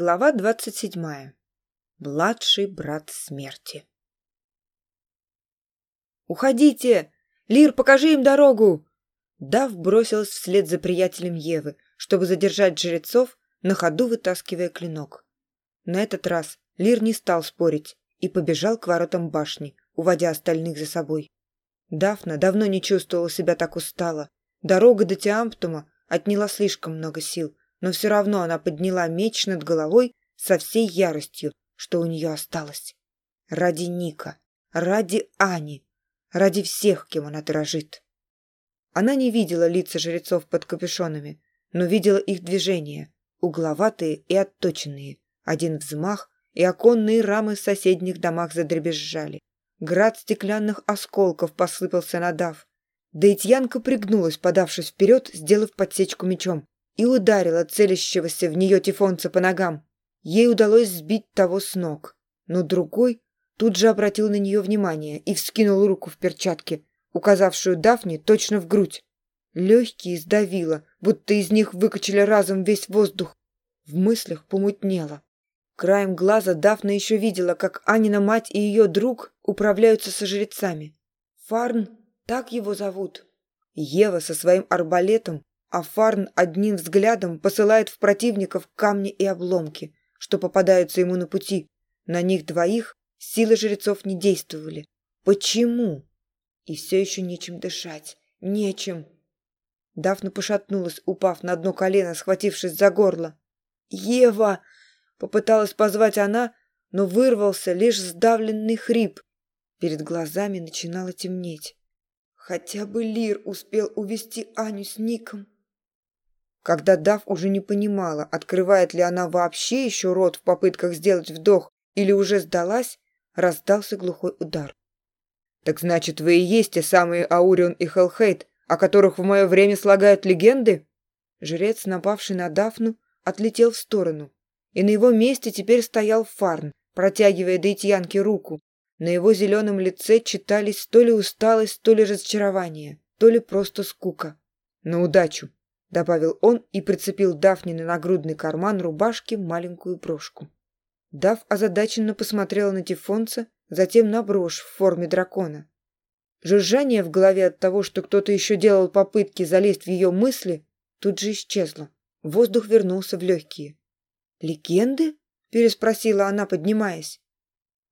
Глава 27. Младший брат смерти. «Уходите! Лир, покажи им дорогу!» Дав бросилась вслед за приятелем Евы, чтобы задержать жрецов, на ходу вытаскивая клинок. На этот раз Лир не стал спорить и побежал к воротам башни, уводя остальных за собой. Дафна давно не чувствовала себя так устала. Дорога до Тиамптума отняла слишком много сил, но все равно она подняла меч над головой со всей яростью, что у нее осталось. Ради Ника, ради Ани, ради всех, кем она дорожит. Она не видела лица жрецов под капюшонами, но видела их движения, угловатые и отточенные. Один взмах, и оконные рамы в соседних домах задребезжали. Град стеклянных осколков посыпался надав. Да и Тьянка пригнулась, подавшись вперед, сделав подсечку мечом и ударила целящегося в нее тифонца по ногам. Ей удалось сбить того с ног, но другой тут же обратил на нее внимание и вскинул руку в перчатке, указавшую Дафне точно в грудь. Легкие сдавило, будто из них выкачали разом весь воздух. В мыслях помутнело. Краем глаза Дафна еще видела, как Анина мать и ее друг управляются со жрецами. Фарн, так его зовут. Ева со своим арбалетом а Фарн одним взглядом посылает в противников камни и обломки, что попадаются ему на пути. На них двоих силы жрецов не действовали. Почему? И все еще нечем дышать. Нечем. Дафна пошатнулась, упав на дно колено, схватившись за горло. «Ева!» — попыталась позвать она, но вырвался лишь сдавленный хрип. Перед глазами начинало темнеть. Хотя бы Лир успел увести Аню с Ником. Когда Дав уже не понимала, открывает ли она вообще еще рот в попытках сделать вдох или уже сдалась, раздался глухой удар. «Так значит, вы и есть те самые Аурион и Хелхейт, о которых в мое время слагают легенды?» Жрец, напавший на Дафну, отлетел в сторону, и на его месте теперь стоял Фарн, протягивая Дейтьянке руку. На его зеленом лице читались то ли усталость, то ли разочарование, то ли просто скука. «На удачу!» добавил он и прицепил Давни на нагрудный карман рубашки маленькую брошку. Дав озадаченно посмотрела на Тифонца, затем на брошь в форме дракона. Жужжание в голове от того, что кто-то еще делал попытки залезть в ее мысли, тут же исчезло. Воздух вернулся в легкие. «Легенды?» – переспросила она, поднимаясь.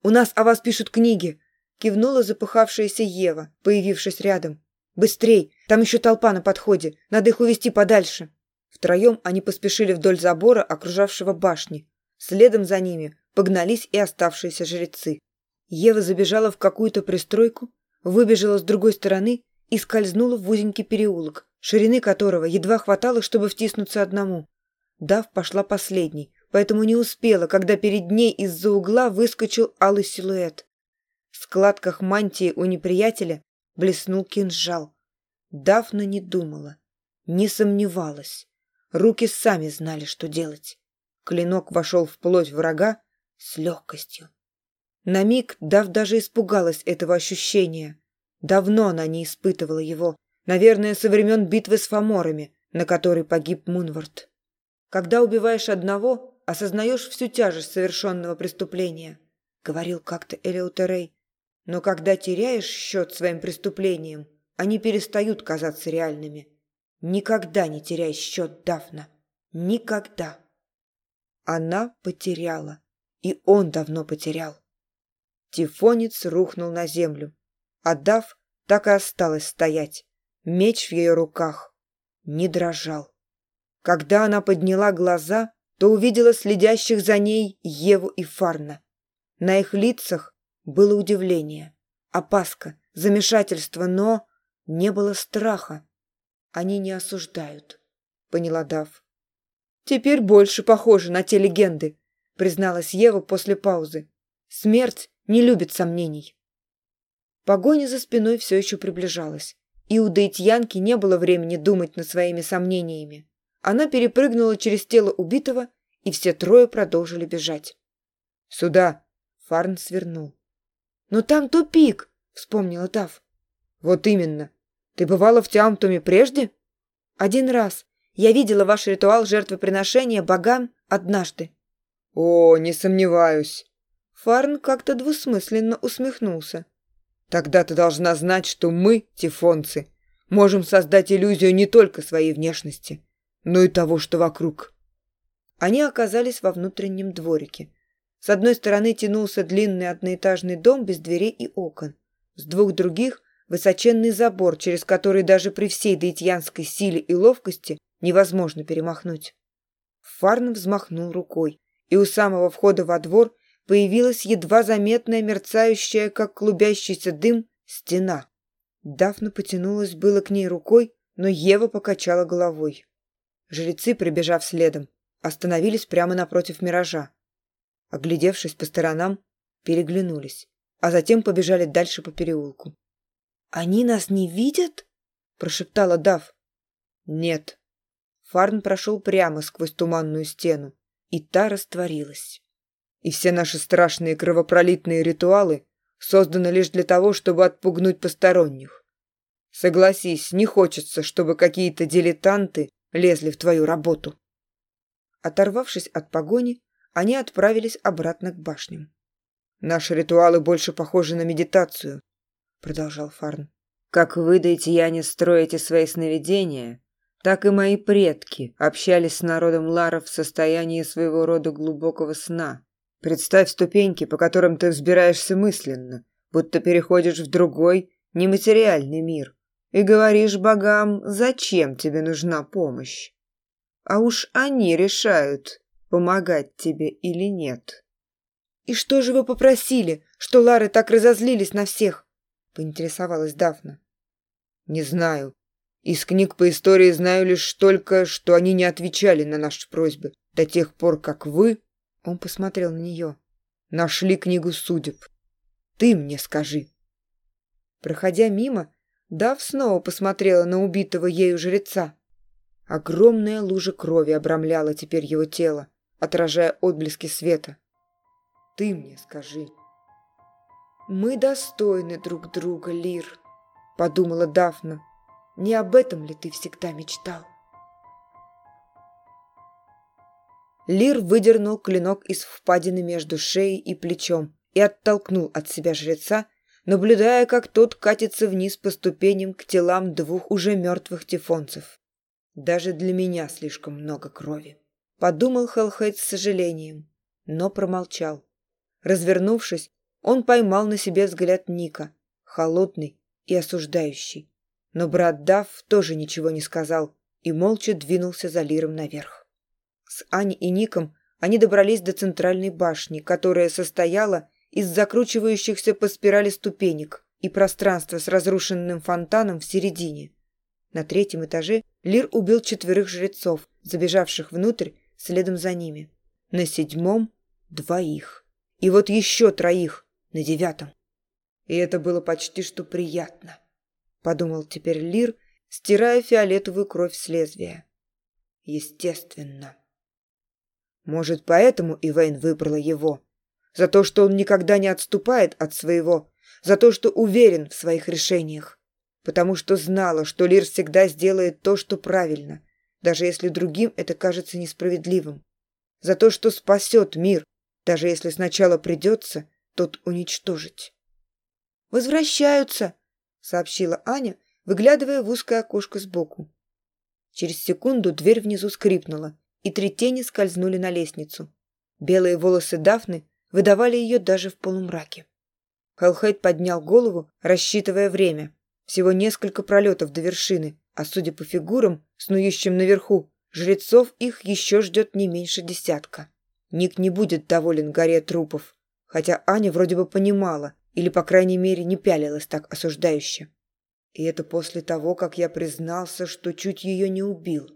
«У нас о вас пишут книги!» – кивнула запыхавшаяся Ева, появившись рядом. Быстрей! Там еще толпа на подходе. Надо их увести подальше. Втроем они поспешили вдоль забора, окружавшего башни. Следом за ними погнались и оставшиеся жрецы. Ева забежала в какую-то пристройку, выбежала с другой стороны и скользнула в узенький переулок, ширины которого едва хватало, чтобы втиснуться одному. Дав пошла последней, поэтому не успела, когда перед ней из-за угла выскочил алый силуэт. В складках мантии у неприятеля блеснул кинжал. Дафна не думала, не сомневалась. Руки сами знали, что делать. Клинок вошел в плоть врага с легкостью. На миг Дав даже испугалась этого ощущения. Давно она не испытывала его. Наверное, со времен битвы с Фоморами, на которой погиб Мунвард. Когда убиваешь одного, осознаешь всю тяжесть совершенного преступления, говорил как-то Элеутерей. Но когда теряешь счет своим преступлениям, они перестают казаться реальными. Никогда не теряй счет, Дафна. Никогда. Она потеряла. И он давно потерял. Тифонец рухнул на землю. А Даф так и осталась стоять. Меч в ее руках. Не дрожал. Когда она подняла глаза, то увидела следящих за ней Еву и Фарна. На их лицах было удивление, опаска, замешательство, но не было страха. Они не осуждают, поняла Дав. Теперь больше похоже на те легенды, призналась Ева после паузы. Смерть не любит сомнений. Погоня за спиной все еще приближалась. И у Дейтьянки не было времени думать над своими сомнениями. Она перепрыгнула через тело убитого, и все трое продолжили бежать. «Сюда!» Фарн свернул но там тупик вспомнила тав вот именно. Ты бывала в тямтуме прежде? Один раз. Я видела ваш ритуал жертвоприношения богам однажды. О не сомневаюсь. Фарн как то двусмысленно усмехнулся. Тогда ты должна знать что мы тифонцы можем создать иллюзию не только своей внешности но и того что вокруг. Они оказались во внутреннем дворике. С одной стороны тянулся длинный одноэтажный дом без дверей и окон. С двух других – высоченный забор, через который даже при всей даитьянской силе и ловкости невозможно перемахнуть. Фарн взмахнул рукой, и у самого входа во двор появилась едва заметная мерцающая, как клубящийся дым, стена. Дафна потянулась было к ней рукой, но Ева покачала головой. Жрецы, прибежав следом, остановились прямо напротив миража. Оглядевшись по сторонам, переглянулись, а затем побежали дальше по переулку. «Они нас не видят?» – прошептала Дав. «Нет». Фарн прошел прямо сквозь туманную стену, и та растворилась. И все наши страшные кровопролитные ритуалы созданы лишь для того, чтобы отпугнуть посторонних. Согласись, не хочется, чтобы какие-то дилетанты лезли в твою работу. Оторвавшись от погони, они отправились обратно к башням. «Наши ритуалы больше похожи на медитацию», — продолжал Фарн. «Как вы, Дейтияне, строите свои сновидения, так и мои предки общались с народом Ларов в состоянии своего рода глубокого сна. Представь ступеньки, по которым ты взбираешься мысленно, будто переходишь в другой, нематериальный мир, и говоришь богам, зачем тебе нужна помощь. А уж они решают, Помогать тебе или нет?» «И что же вы попросили, что Лары так разозлились на всех?» — поинтересовалась Дафна. «Не знаю. Из книг по истории знаю лишь только, что они не отвечали на наши просьбы до тех пор, как вы...» Он посмотрел на нее. «Нашли книгу судеб. Ты мне скажи». Проходя мимо, Дав снова посмотрела на убитого ею жреца. Огромная лужа крови обрамляла теперь его тело отражая отблески света. Ты мне скажи. Мы достойны друг друга, Лир, подумала Дафна. Не об этом ли ты всегда мечтал? Лир выдернул клинок из впадины между шеей и плечом и оттолкнул от себя жреца, наблюдая, как тот катится вниз по ступеням к телам двух уже мертвых тифонцев. Даже для меня слишком много крови подумал Хелхейт с сожалением, но промолчал. Развернувшись, он поймал на себе взгляд Ника, холодный и осуждающий. Но брат Дав тоже ничего не сказал и молча двинулся за Лиром наверх. С Аней и Ником они добрались до центральной башни, которая состояла из закручивающихся по спирали ступенек и пространства с разрушенным фонтаном в середине. На третьем этаже Лир убил четверых жрецов, забежавших внутрь следом за ними. На седьмом — двоих. И вот еще троих на девятом. И это было почти что приятно, — подумал теперь Лир, стирая фиолетовую кровь с лезвия. Естественно. Может, поэтому Ивейн выбрала его. За то, что он никогда не отступает от своего, за то, что уверен в своих решениях. Потому что знала, что Лир всегда сделает то, что правильно, даже если другим это кажется несправедливым, за то, что спасет мир, даже если сначала придется тот уничтожить. «Возвращаются!» — сообщила Аня, выглядывая в узкое окошко сбоку. Через секунду дверь внизу скрипнула, и три тени скользнули на лестницу. Белые волосы Дафны выдавали ее даже в полумраке. Хелхейд поднял голову, рассчитывая время. Всего несколько пролетов до вершины, а судя по фигурам, снующим наверху, жрецов их еще ждет не меньше десятка. Ник не будет доволен горе трупов, хотя Аня вроде бы понимала, или, по крайней мере, не пялилась так осуждающе. И это после того, как я признался, что чуть ее не убил.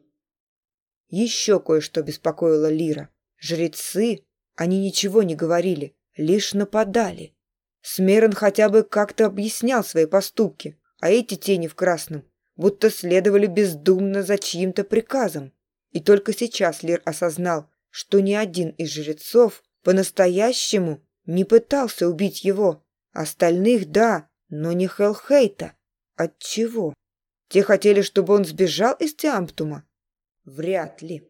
Еще кое-что беспокоило Лира. Жрецы, они ничего не говорили, лишь нападали. Смерон хотя бы как-то объяснял свои поступки, а эти тени в красном будто следовали бездумно за чьим-то приказом. И только сейчас Лир осознал, что ни один из жрецов по-настоящему не пытался убить его. Остальных – да, но не Хелхейта. Отчего? Те хотели, чтобы он сбежал из Тиамптума? Вряд ли.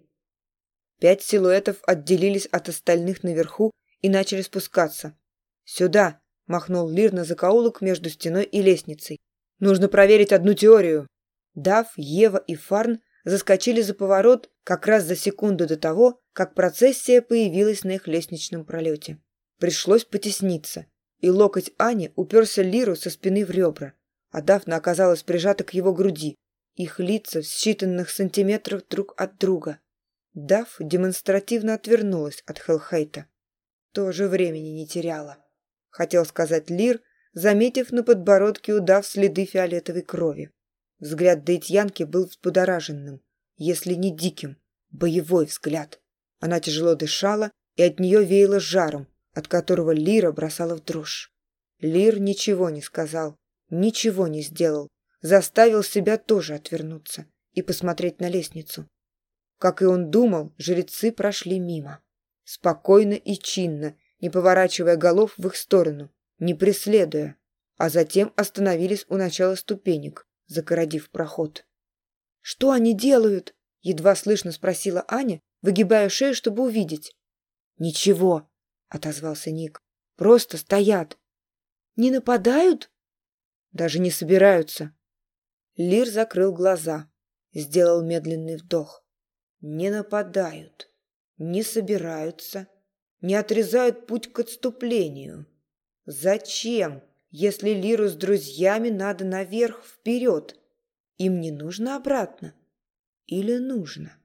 Пять силуэтов отделились от остальных наверху и начали спускаться. «Сюда!» – махнул Лир на закоулок между стеной и лестницей. «Нужно проверить одну теорию!» Дав, Ева и Фарн заскочили за поворот как раз за секунду до того, как процессия появилась на их лестничном пролете. Пришлось потесниться, и локоть Ани уперся Лиру со спины в ребра, а Дафна оказалась прижата к его груди, их лица в считанных сантиметрах друг от друга. Дав демонстративно отвернулась от Хелхейта. Тоже времени не теряла. Хотел сказать Лир, заметив на подбородке у Дав следы фиолетовой крови. Взгляд Дейтьянки был взбудораженным, если не диким, боевой взгляд. Она тяжело дышала, и от нее веяло жаром, от которого Лира бросала в дрожь. Лир ничего не сказал, ничего не сделал, заставил себя тоже отвернуться и посмотреть на лестницу. Как и он думал, жрецы прошли мимо. Спокойно и чинно, не поворачивая голов в их сторону, не преследуя, а затем остановились у начала ступенек, загородив проход. «Что они делают?» — едва слышно спросила Аня, выгибая шею, чтобы увидеть. «Ничего», — отозвался Ник. «Просто стоят». «Не нападают?» «Даже не собираются». Лир закрыл глаза, сделал медленный вдох. «Не нападают, не собираются, не отрезают путь к отступлению. Зачем?» Если Лиру с друзьями надо наверх вперед, им не нужно обратно. Или нужно?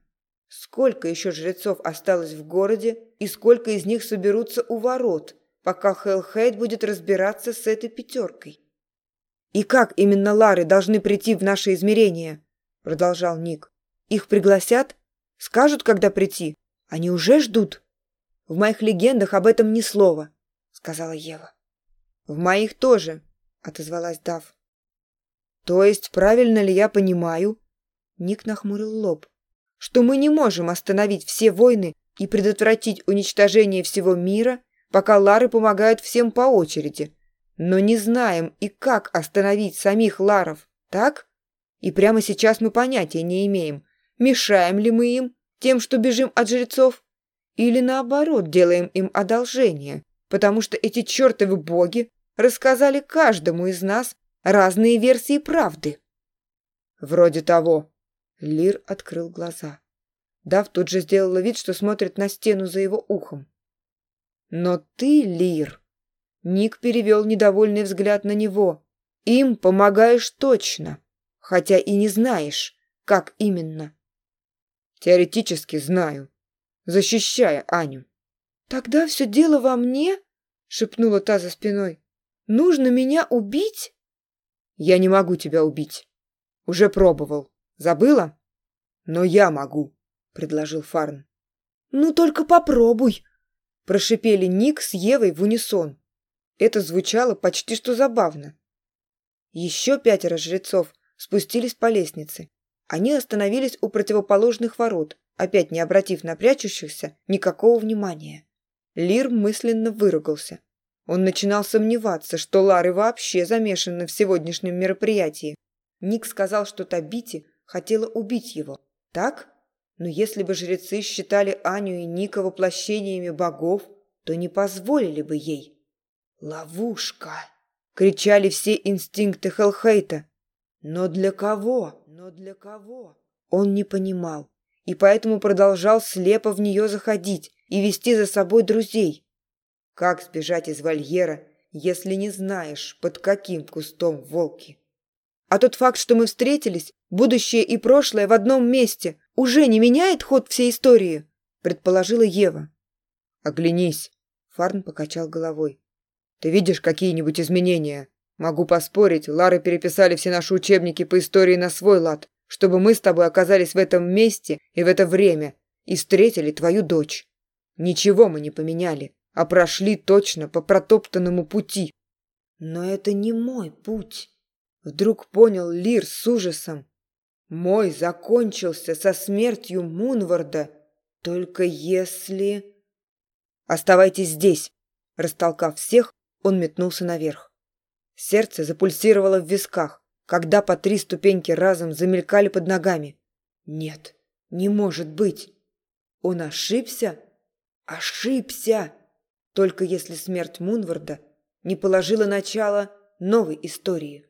Сколько еще жрецов осталось в городе и сколько из них соберутся у ворот, пока Хелхейд будет разбираться с этой пятеркой? «И как именно Лары должны прийти в наше измерение?» – продолжал Ник. «Их пригласят? Скажут, когда прийти? Они уже ждут?» «В моих легендах об этом ни слова», – сказала Ева. В моих тоже, отозвалась Дав. То есть правильно ли я понимаю? Ник нахмурил лоб. Что мы не можем остановить все войны и предотвратить уничтожение всего мира, пока Лары помогают всем по очереди. Но не знаем и как остановить самих Ларов, так? И прямо сейчас мы понятия не имеем, мешаем ли мы им тем, что бежим от жрецов, или наоборот делаем им одолжение, потому что эти чертовы боги рассказали каждому из нас разные версии правды. Вроде того. Лир открыл глаза. Дав тут же сделала вид, что смотрит на стену за его ухом. Но ты, Лир... Ник перевел недовольный взгляд на него. Им помогаешь точно, хотя и не знаешь, как именно. Теоретически знаю, защищая Аню. «Тогда все дело во мне?» — шепнула та за спиной. Нужно меня убить? Я не могу тебя убить. Уже пробовал. Забыла? Но я могу, предложил Фарн. Ну только попробуй, прошипели Ник с Евой в унисон. Это звучало почти что забавно. Еще пятеро жрецов спустились по лестнице. Они остановились у противоположных ворот, опять не обратив на прячущихся никакого внимания. Лир мысленно выругался. Он начинал сомневаться, что Лары вообще замешаны в сегодняшнем мероприятии. Ник сказал, что Табити хотела убить его. Так? Но если бы жрецы считали Аню и Ника воплощениями богов, то не позволили бы ей. «Ловушка!» — кричали все инстинкты Хелхейта. «Но для кого? Но для кого?» Он не понимал и поэтому продолжал слепо в нее заходить и вести за собой друзей. Как сбежать из вольера, если не знаешь, под каким кустом волки? А тот факт, что мы встретились, будущее и прошлое в одном месте, уже не меняет ход всей истории, предположила Ева. Оглянись, Фарн покачал головой. Ты видишь какие-нибудь изменения? Могу поспорить, Лары переписали все наши учебники по истории на свой лад, чтобы мы с тобой оказались в этом месте и в это время и встретили твою дочь. Ничего мы не поменяли а прошли точно по протоптанному пути. Но это не мой путь. Вдруг понял Лир с ужасом. Мой закончился со смертью Мунварда. Только если... Оставайтесь здесь. Растолкав всех, он метнулся наверх. Сердце запульсировало в висках, когда по три ступеньки разом замелькали под ногами. Нет, не может быть. Он ошибся? Ошибся! только если смерть Мунварда не положила начало новой истории.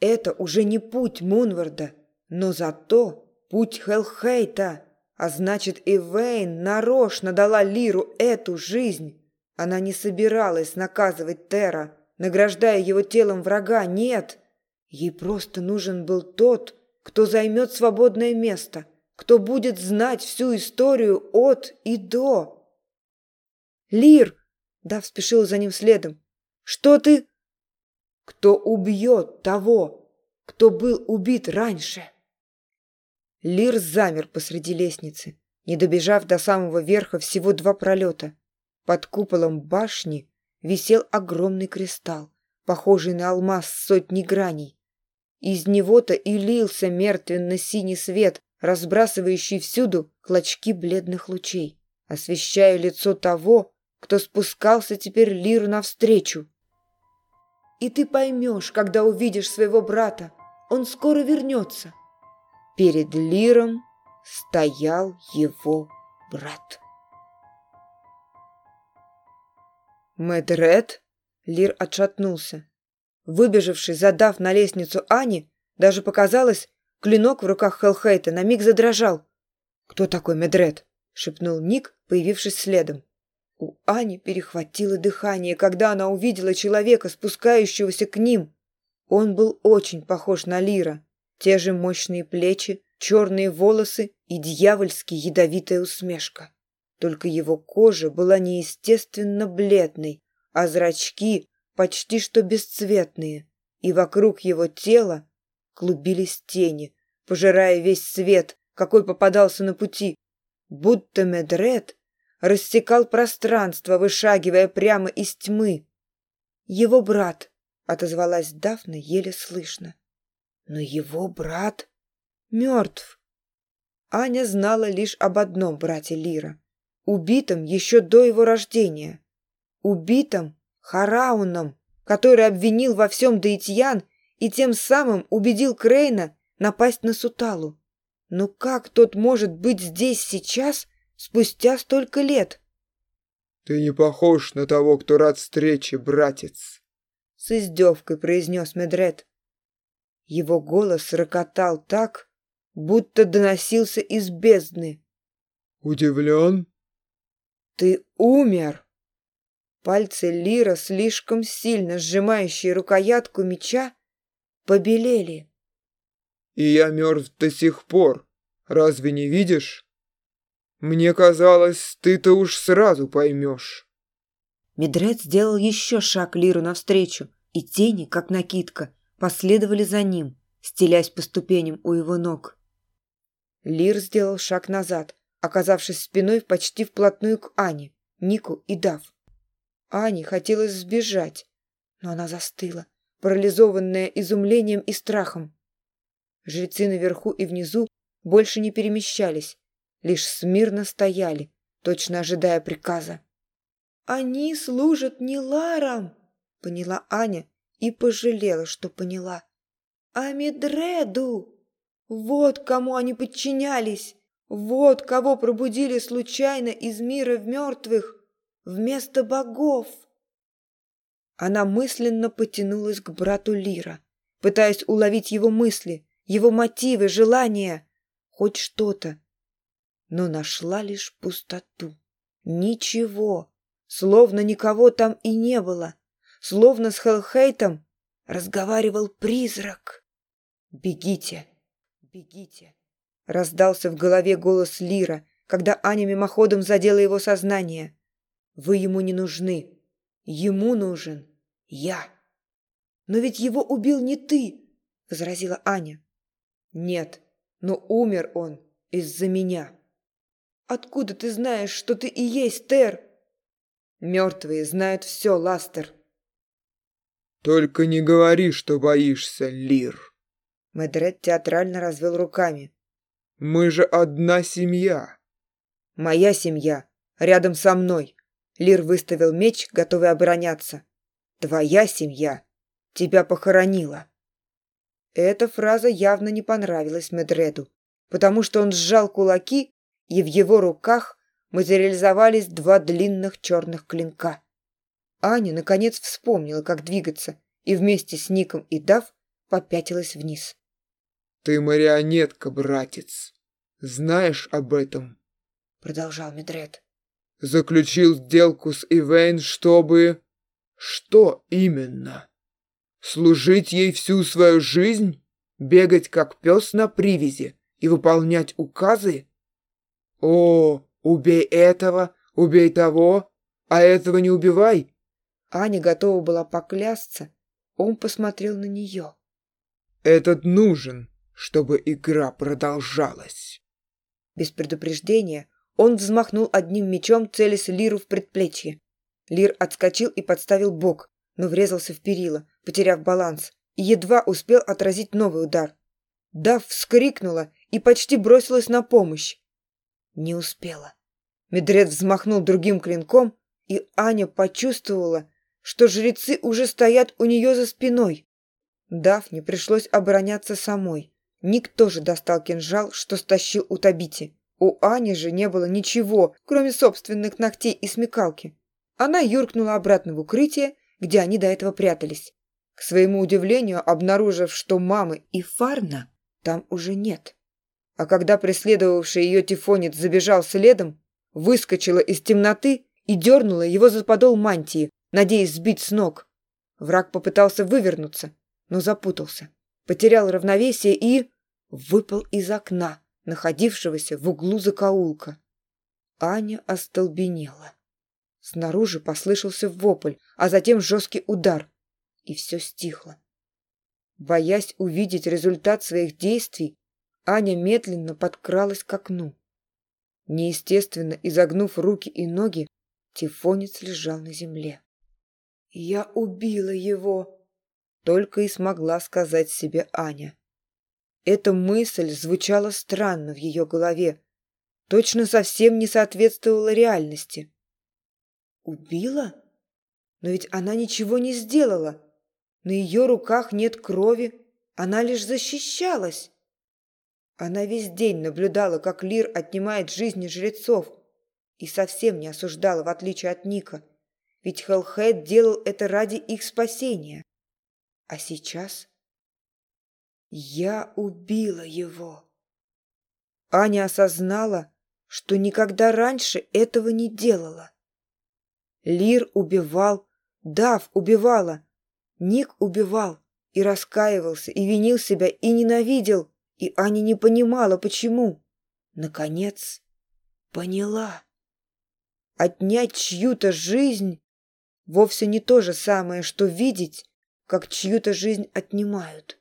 Это уже не путь Мунварда, но зато путь Хелхейта, а значит и Вейн нарочно дала Лиру эту жизнь. Она не собиралась наказывать Тера, награждая его телом врага, нет. Ей просто нужен был тот, кто займет свободное место, кто будет знать всю историю от и до. «Лир!» Да спешил за ним следом. «Что ты...» «Кто убьет того, кто был убит раньше?» Лир замер посреди лестницы, не добежав до самого верха всего два пролета. Под куполом башни висел огромный кристалл, похожий на алмаз сотни граней. Из него-то и лился мертвенно-синий свет, разбрасывающий всюду клочки бледных лучей, освещая лицо того, кто спускался теперь Лиру навстречу. И ты поймешь, когда увидишь своего брата, он скоро вернется. Перед Лиром стоял его брат. Мэдред? Лир отшатнулся. Выбежавший, задав на лестницу Ани, даже показалось, клинок в руках Хелхейта на миг задрожал. «Кто такой Медред?» — шепнул Ник, появившись следом. У Ани перехватило дыхание, когда она увидела человека, спускающегося к ним. Он был очень похож на Лира. Те же мощные плечи, черные волосы и дьявольски ядовитая усмешка. Только его кожа была неестественно бледной, а зрачки почти что бесцветные, и вокруг его тела клубились тени, пожирая весь свет, какой попадался на пути. Будто Медред рассекал пространство, вышагивая прямо из тьмы. «Его брат!» — отозвалась Дафна еле слышно. «Но его брат мертв!» Аня знала лишь об одном брате Лира, убитом еще до его рождения, убитом Харауном, который обвинил во всем Даитьян и тем самым убедил Крейна напасть на Суталу. Но как тот может быть здесь сейчас, спустя столько лет. Ты не похож на того, кто рад встрече, братец. С издевкой произнес Медред. Его голос рокотал так, будто доносился из бездны. Удивлен? Ты умер. Пальцы Лира, слишком сильно сжимающие рукоятку меча, побелели. И я мертв до сих пор. Разве не видишь? Мне казалось, ты-то уж сразу поймешь. Медред сделал еще шаг Лиру навстречу, и тени, как накидка, последовали за ним, стелясь по ступеням у его ног. Лир сделал шаг назад, оказавшись спиной почти вплотную к Ане, Нику и Дав. Ане хотелось сбежать, но она застыла, парализованная изумлением и страхом. Жрецы наверху и внизу больше не перемещались, лишь смирно стояли, точно ожидая приказа. «Они служат не Ларам!» — поняла Аня и пожалела, что поняла. «А Медреду! Вот кому они подчинялись! Вот кого пробудили случайно из мира в мертвых! Вместо богов!» Она мысленно потянулась к брату Лира, пытаясь уловить его мысли, его мотивы, желания, хоть что-то, но нашла лишь пустоту. Ничего, словно никого там и не было, словно с Хелхейтом разговаривал призрак. «Бегите, бегите!» — раздался в голове голос Лира, когда Аня мимоходом задела его сознание. «Вы ему не нужны, ему нужен я!» «Но ведь его убил не ты!» — возразила Аня. «Нет, но умер он из-за меня!» Откуда ты знаешь, что ты и есть Тер? Мертвые знают все, Ластер. Только не говори, что боишься, Лир. Медред театрально развел руками. Мы же одна семья. Моя семья. Рядом со мной. Лир выставил меч, готовый обороняться. Твоя семья. Тебя похоронила. Эта фраза явно не понравилась Медреду, потому что он сжал кулаки и в его руках материализовались два длинных черных клинка. Аня, наконец, вспомнила, как двигаться, и вместе с Ником и Дав попятилась вниз. «Ты марионетка, братец. Знаешь об этом?» Продолжал Медред. «Заключил сделку с Ивейн, чтобы...» «Что именно? Служить ей всю свою жизнь? Бегать, как пес на привязи, и выполнять указы?» «О, убей этого, убей того, а этого не убивай!» Аня готова была поклясться. Он посмотрел на нее. «Этот нужен, чтобы игра продолжалась!» Без предупреждения он взмахнул одним мечом, целясь Лиру в предплечье. Лир отскочил и подставил бок, но врезался в перила, потеряв баланс, и едва успел отразить новый удар. Дав вскрикнула и почти бросилась на помощь не успела. Медред взмахнул другим клинком, и Аня почувствовала, что жрецы уже стоят у нее за спиной. Дафне пришлось обороняться самой. Никто же достал кинжал, что стащил у Табити. У Ани же не было ничего, кроме собственных ногтей и смекалки. Она юркнула обратно в укрытие, где они до этого прятались. К своему удивлению, обнаружив, что мамы и Фарна там уже нет. А когда преследовавший ее тифонец забежал следом, выскочила из темноты и дернула его за подол мантии, надеясь сбить с ног. Враг попытался вывернуться, но запутался, потерял равновесие и... выпал из окна, находившегося в углу закоулка. Аня остолбенела. Снаружи послышался вопль, а затем жесткий удар, и все стихло. Боясь увидеть результат своих действий, Аня медленно подкралась к окну. Неестественно изогнув руки и ноги, Тифонец лежал на земле. «Я убила его!» Только и смогла сказать себе Аня. Эта мысль звучала странно в ее голове, точно совсем не соответствовала реальности. «Убила? Но ведь она ничего не сделала. На ее руках нет крови, она лишь защищалась». Она весь день наблюдала, как Лир отнимает жизни жрецов, и совсем не осуждала, в отличие от Ника, ведь Хеллхед делал это ради их спасения. А сейчас... Я убила его. Аня осознала, что никогда раньше этого не делала. Лир убивал, Дав убивала, Ник убивал и раскаивался, и винил себя, и ненавидел — и Аня не понимала, почему. Наконец, поняла. Отнять чью-то жизнь вовсе не то же самое, что видеть, как чью-то жизнь отнимают.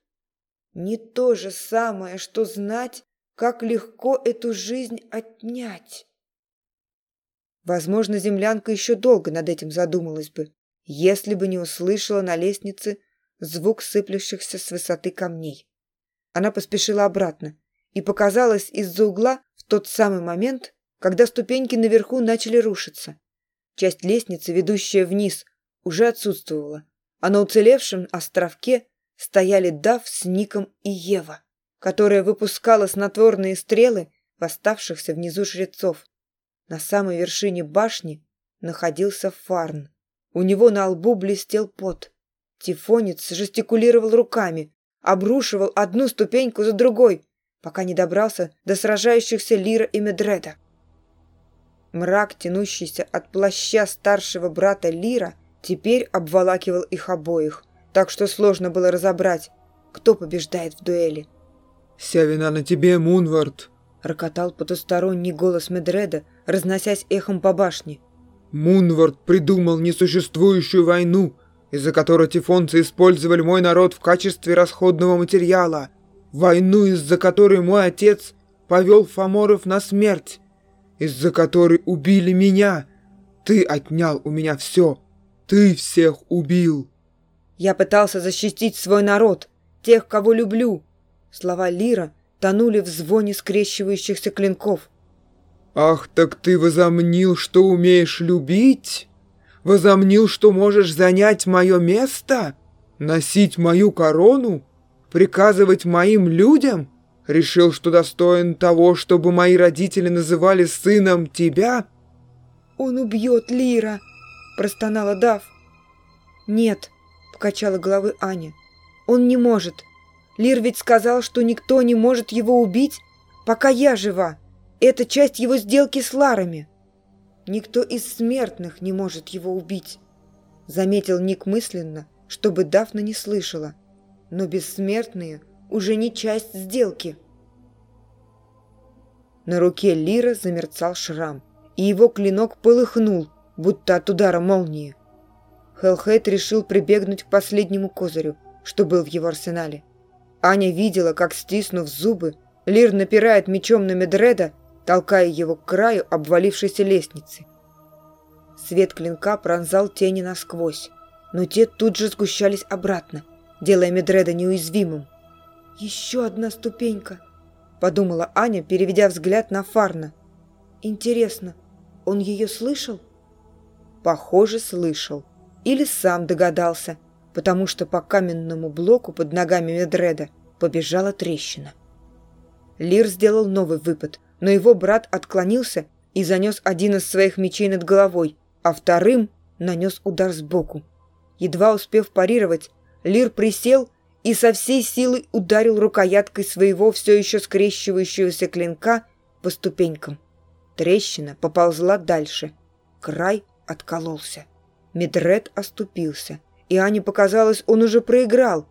Не то же самое, что знать, как легко эту жизнь отнять. Возможно, землянка еще долго над этим задумалась бы, если бы не услышала на лестнице звук сыплющихся с высоты камней. Она поспешила обратно и показалась из-за угла в тот самый момент, когда ступеньки наверху начали рушиться. Часть лестницы, ведущая вниз, уже отсутствовала, а на уцелевшем островке стояли Дав с Ником и Ева, которая выпускала снотворные стрелы в оставшихся внизу жрецов. На самой вершине башни находился Фарн. У него на лбу блестел пот. Тифонец жестикулировал руками, обрушивал одну ступеньку за другой, пока не добрался до сражающихся Лира и Медреда. Мрак, тянущийся от плаща старшего брата Лира, теперь обволакивал их обоих, так что сложно было разобрать, кто побеждает в дуэли. «Вся вина на тебе, Мунвард!» — рокотал потусторонний голос Медреда, разносясь эхом по башне. «Мунвард придумал несуществующую войну!» из-за которой тифонцы использовали мой народ в качестве расходного материала, войну, из-за которой мой отец повел фаморов на смерть, из-за которой убили меня. Ты отнял у меня все. Ты всех убил. Я пытался защитить свой народ, тех, кого люблю. Слова Лира тонули в звоне скрещивающихся клинков. «Ах, так ты возомнил, что умеешь любить?» возомнил, что можешь занять мое место, носить мою корону, приказывать моим людям? Решил, что достоин того, чтобы мои родители называли сыном тебя?» «Он убьет Лира!» – простонала Дав. «Нет», – покачала головы Аня, – «он не может. Лир ведь сказал, что никто не может его убить, пока я жива. Это часть его сделки с Ларами». Никто из смертных не может его убить. Заметил Ник мысленно, чтобы Дафна не слышала. Но бессмертные уже не часть сделки. На руке Лира замерцал шрам, и его клинок полыхнул, будто от удара молнии. Хелхейт решил прибегнуть к последнему козырю, что был в его арсенале. Аня видела, как, стиснув зубы, Лир напирает мечом на Медреда толкая его к краю обвалившейся лестницы. Свет клинка пронзал тени насквозь, но те тут же сгущались обратно, делая Медреда неуязвимым. «Еще одна ступенька», — подумала Аня, переведя взгляд на Фарна. «Интересно, он ее слышал?» «Похоже, слышал. Или сам догадался, потому что по каменному блоку под ногами Медреда побежала трещина». Лир сделал новый выпад, но его брат отклонился и занес один из своих мечей над головой, а вторым нанес удар сбоку. Едва успев парировать, Лир присел и со всей силы ударил рукояткой своего все еще скрещивающегося клинка по ступенькам. Трещина поползла дальше. Край откололся. Медред оступился, и Ане показалось, он уже проиграл.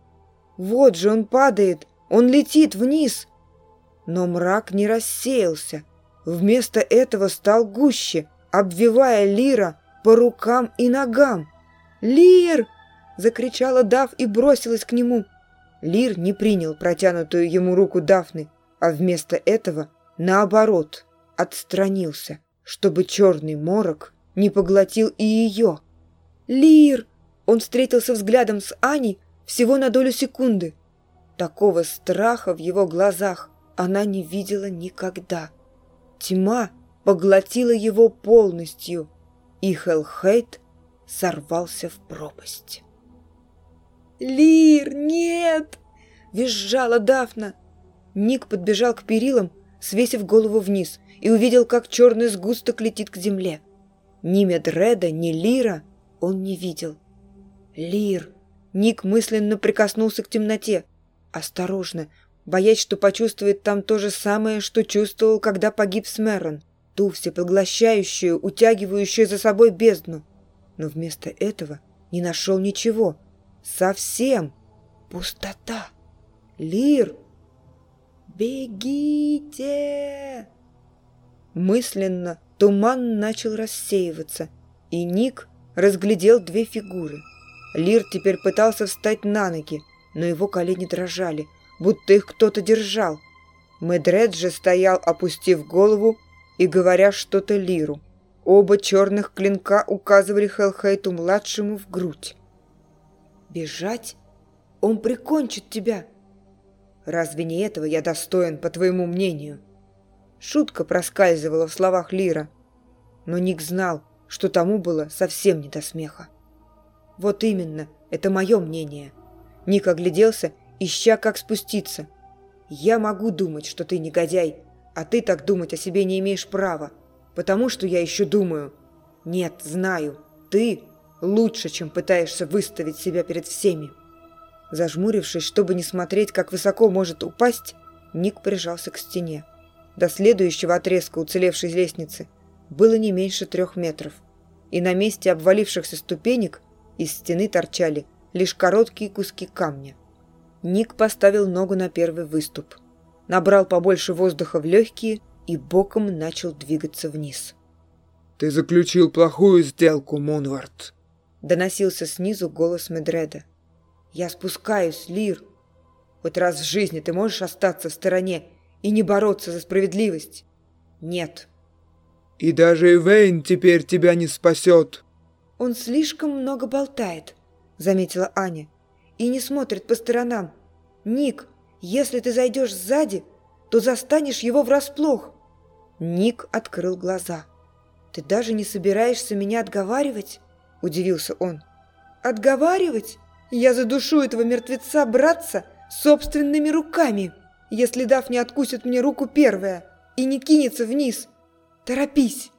«Вот же он падает! Он летит вниз!» но мрак не рассеялся. Вместо этого стал гуще, обвивая Лира по рукам и ногам. «Лир!» — закричала Дав и бросилась к нему. Лир не принял протянутую ему руку Дафны, а вместо этого, наоборот, отстранился, чтобы черный морок не поглотил и ее. «Лир!» — он встретился взглядом с Аней всего на долю секунды. Такого страха в его глазах, она не видела никогда. Тьма поглотила его полностью, и Хелхейт сорвался в пропасть. «Лир, нет!» – визжала Дафна. Ник подбежал к перилам, свесив голову вниз, и увидел, как черный сгусток летит к земле. Ни Медреда, ни Лира он не видел. «Лир!» Ник мысленно прикоснулся к темноте. Осторожно, боясь, что почувствует там то же самое, что чувствовал, когда погиб Смерон, ту всепоглощающую, утягивающую за собой бездну. Но вместо этого не нашел ничего. Совсем. Пустота. Лир. «Бегите!» Мысленно туман начал рассеиваться, и Ник разглядел две фигуры. Лир теперь пытался встать на ноги, но его колени дрожали – будто их кто-то держал. Медред же стоял, опустив голову и говоря что-то Лиру. Оба черных клинка указывали Хелхейту-младшему в грудь. «Бежать? Он прикончит тебя!» «Разве не этого я достоин, по твоему мнению?» Шутка проскальзывала в словах Лира, но Ник знал, что тому было совсем не до смеха. «Вот именно, это мое мнение». Ник огляделся ища, как спуститься. Я могу думать, что ты негодяй, а ты так думать о себе не имеешь права, потому что я еще думаю. Нет, знаю, ты лучше, чем пытаешься выставить себя перед всеми». Зажмурившись, чтобы не смотреть, как высоко может упасть, Ник прижался к стене. До следующего отрезка уцелевшей лестницы было не меньше трех метров, и на месте обвалившихся ступенек из стены торчали лишь короткие куски камня – Ник поставил ногу на первый выступ, набрал побольше воздуха в легкие и боком начал двигаться вниз. «Ты заключил плохую сделку, Мунвард!» Доносился снизу голос Медреда. «Я спускаюсь, Лир! Хоть раз в жизни ты можешь остаться в стороне и не бороться за справедливость?» «Нет!» «И даже Эвейн теперь тебя не спасет!» «Он слишком много болтает», — заметила Аня и не смотрит по сторонам. Ник, если ты зайдешь сзади, то застанешь его врасплох. Ник открыл глаза. «Ты даже не собираешься меня отговаривать?» – удивился он. «Отговаривать? Я задушу этого мертвеца, братца, собственными руками, если Дав не откусит мне руку первая и не кинется вниз. Торопись!»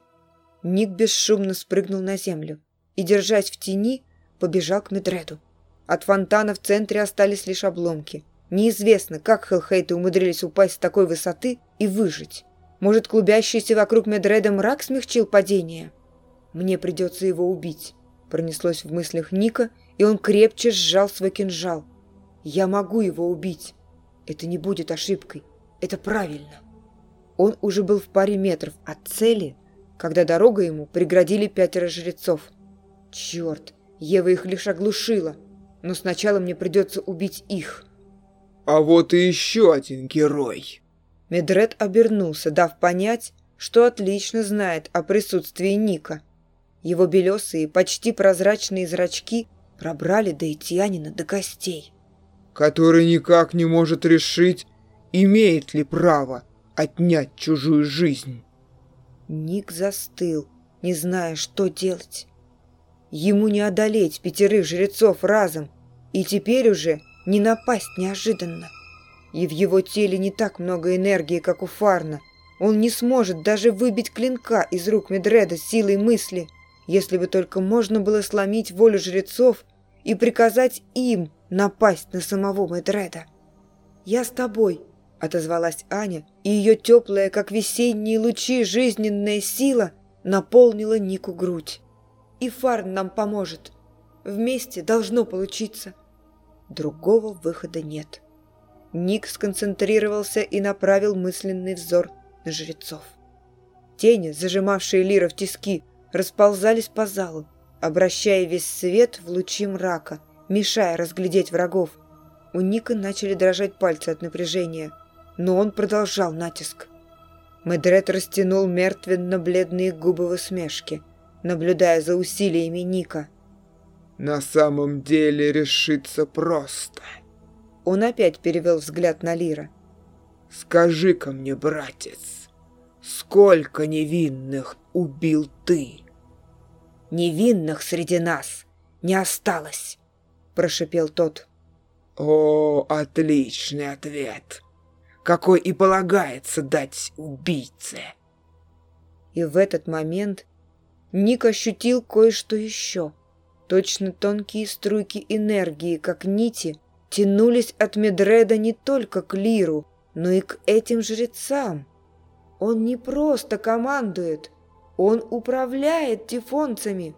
Ник бесшумно спрыгнул на землю и, держась в тени, побежал к Медреду. От фонтана в центре остались лишь обломки. Неизвестно, как Хелхейты умудрились упасть с такой высоты и выжить. Может, клубящийся вокруг Медреда мрак смягчил падение? «Мне придется его убить», — пронеслось в мыслях Ника, и он крепче сжал свой кинжал. «Я могу его убить. Это не будет ошибкой. Это правильно». Он уже был в паре метров от цели, когда дорога ему преградили пятеро жрецов. «Черт, Ева их лишь оглушила!» но сначала мне придется убить их. А вот и еще один герой. Медред обернулся, дав понять, что отлично знает о присутствии Ника. Его белесые, почти прозрачные зрачки пробрали до Даитянина до костей. Который никак не может решить, имеет ли право отнять чужую жизнь. Ник застыл, не зная, что делать. Ему не одолеть пятерых жрецов разом, и теперь уже не напасть неожиданно. И в его теле не так много энергии, как у Фарна. Он не сможет даже выбить клинка из рук Медреда силой мысли, если бы только можно было сломить волю жрецов и приказать им напасть на самого Медреда. «Я с тобой», — отозвалась Аня, и ее теплая, как весенние лучи, жизненная сила наполнила Нику грудь и Фарн нам поможет. Вместе должно получиться. Другого выхода нет. Ник сконцентрировался и направил мысленный взор на жрецов. Тени, зажимавшие Лира в тиски, расползались по залу, обращая весь свет в лучи мрака, мешая разглядеть врагов. У Ника начали дрожать пальцы от напряжения, но он продолжал натиск. Медред растянул мертвенно-бледные губы в усмешке – наблюдая за усилиями Ника. «На самом деле решиться просто». Он опять перевел взгляд на Лира. «Скажи-ка мне, братец, сколько невинных убил ты?» «Невинных среди нас не осталось», – прошипел тот. «О, отличный ответ, какой и полагается дать убийце». И в этот момент – Ник ощутил кое-что еще. Точно тонкие струйки энергии, как нити, тянулись от Медреда не только к Лиру, но и к этим жрецам. Он не просто командует, он управляет тифонцами.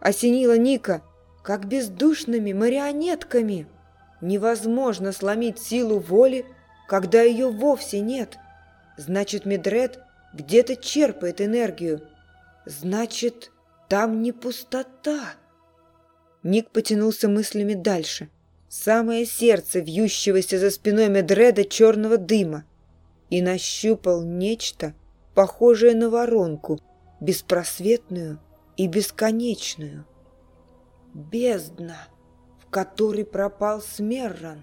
Осенила Ника, как бездушными марионетками. Невозможно сломить силу воли, когда ее вовсе нет. Значит, Медред где-то черпает энергию, Значит, там не пустота. Ник потянулся мыслями дальше. Самое сердце вьющегося за спиной Медреда черного дыма. И нащупал нечто, похожее на воронку, беспросветную и бесконечную. Бездна, в которой пропал Смерран.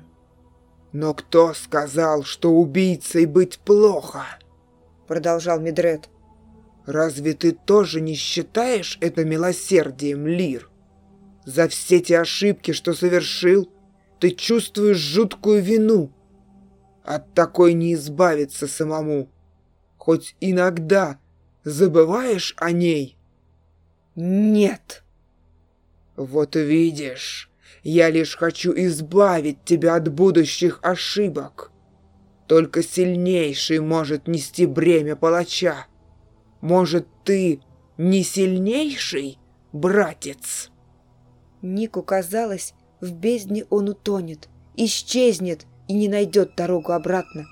«Но кто сказал, что убийцей быть плохо?» Продолжал Медред. Разве ты тоже не считаешь это милосердием, Лир? За все те ошибки, что совершил, ты чувствуешь жуткую вину. От такой не избавиться самому. Хоть иногда забываешь о ней? Нет. Вот видишь, я лишь хочу избавить тебя от будущих ошибок. Только сильнейший может нести бремя палача. Может, ты не сильнейший, братец?» Нику казалось, в бездне он утонет, исчезнет и не найдет дорогу обратно.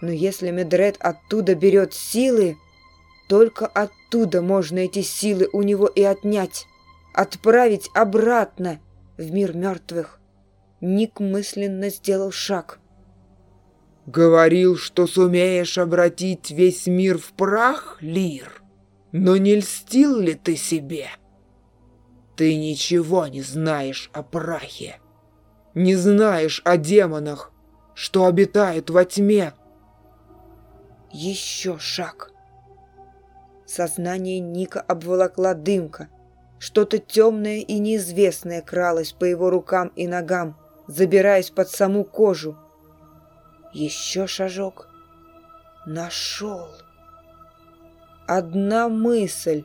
Но если Медред оттуда берет силы, только оттуда можно эти силы у него и отнять, отправить обратно в мир мертвых. Ник мысленно сделал шаг – говорил, что сумеешь обратить весь мир в прах, Лир. Но не льстил ли ты себе? Ты ничего не знаешь о прахе. Не знаешь о демонах, что обитают во тьме. Еще шаг. Сознание Ника обволокла дымка. Что-то темное и неизвестное кралось по его рукам и ногам, забираясь под саму кожу – еще шажок. Нашел. Одна мысль.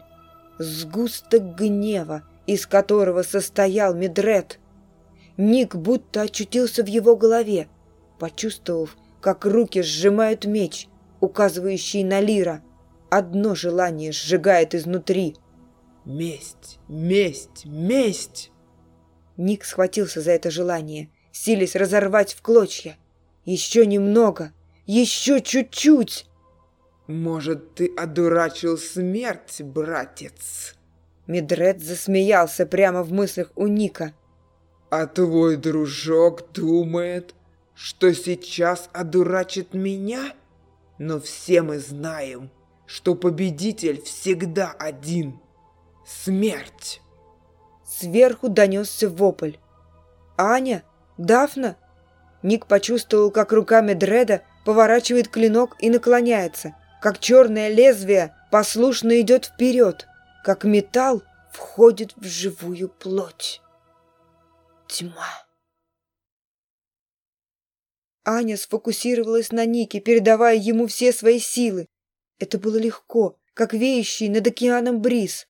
Сгусток гнева, из которого состоял Медред. Ник будто очутился в его голове, почувствовав, как руки сжимают меч, указывающий на Лира. Одно желание сжигает изнутри. «Месть! Месть! Месть!» Ник схватился за это желание, силясь разорвать в клочья. Еще немного, еще чуть-чуть!» «Может, ты одурачил смерть, братец?» Медред засмеялся прямо в мыслях у Ника. «А твой дружок думает, что сейчас одурачит меня? Но все мы знаем, что победитель всегда один. Смерть!» Сверху донесся вопль. «Аня? Дафна? Ник почувствовал, как руками Дреда поворачивает клинок и наклоняется, как черное лезвие послушно идет вперед, как металл входит в живую плоть. Тьма. Аня сфокусировалась на Нике, передавая ему все свои силы. Это было легко, как веющий над океаном бриз.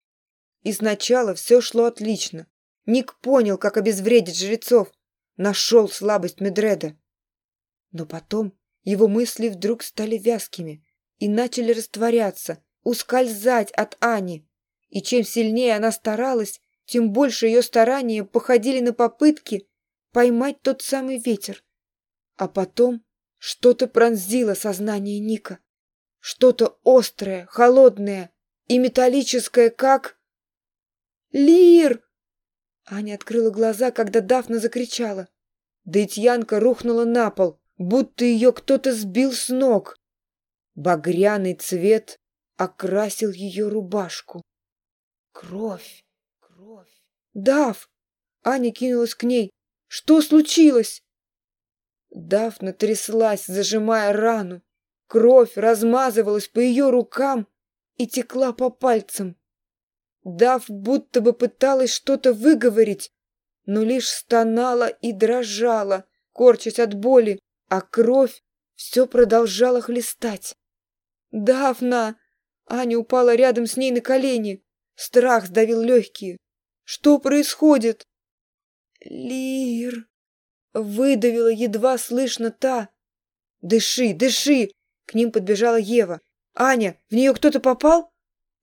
И сначала все шло отлично. Ник понял, как обезвредить жрецов, нашел слабость Медреда. Но потом его мысли вдруг стали вязкими и начали растворяться, ускользать от Ани. И чем сильнее она старалась, тем больше ее старания походили на попытки поймать тот самый ветер. А потом что-то пронзило сознание Ника. Что-то острое, холодное и металлическое, как... «Лир!» Аня открыла глаза, когда Дафна закричала. Даитьянка рухнула на пол, будто ее кто-то сбил с ног. Багряный цвет окрасил ее рубашку. Кровь, кровь. Дав! Аня кинулась к ней. Что случилось? Дафна тряслась, зажимая рану. Кровь размазывалась по ее рукам и текла по пальцам дав будто бы пыталась что-то выговорить, но лишь стонала и дрожала, корчась от боли, а кровь все продолжала хлестать. «Дафна!» Аня упала рядом с ней на колени. Страх сдавил легкие. «Что происходит?» «Лир!» Выдавила едва слышно та. «Дыши, дыши!» К ним подбежала Ева. «Аня, в нее кто-то попал?»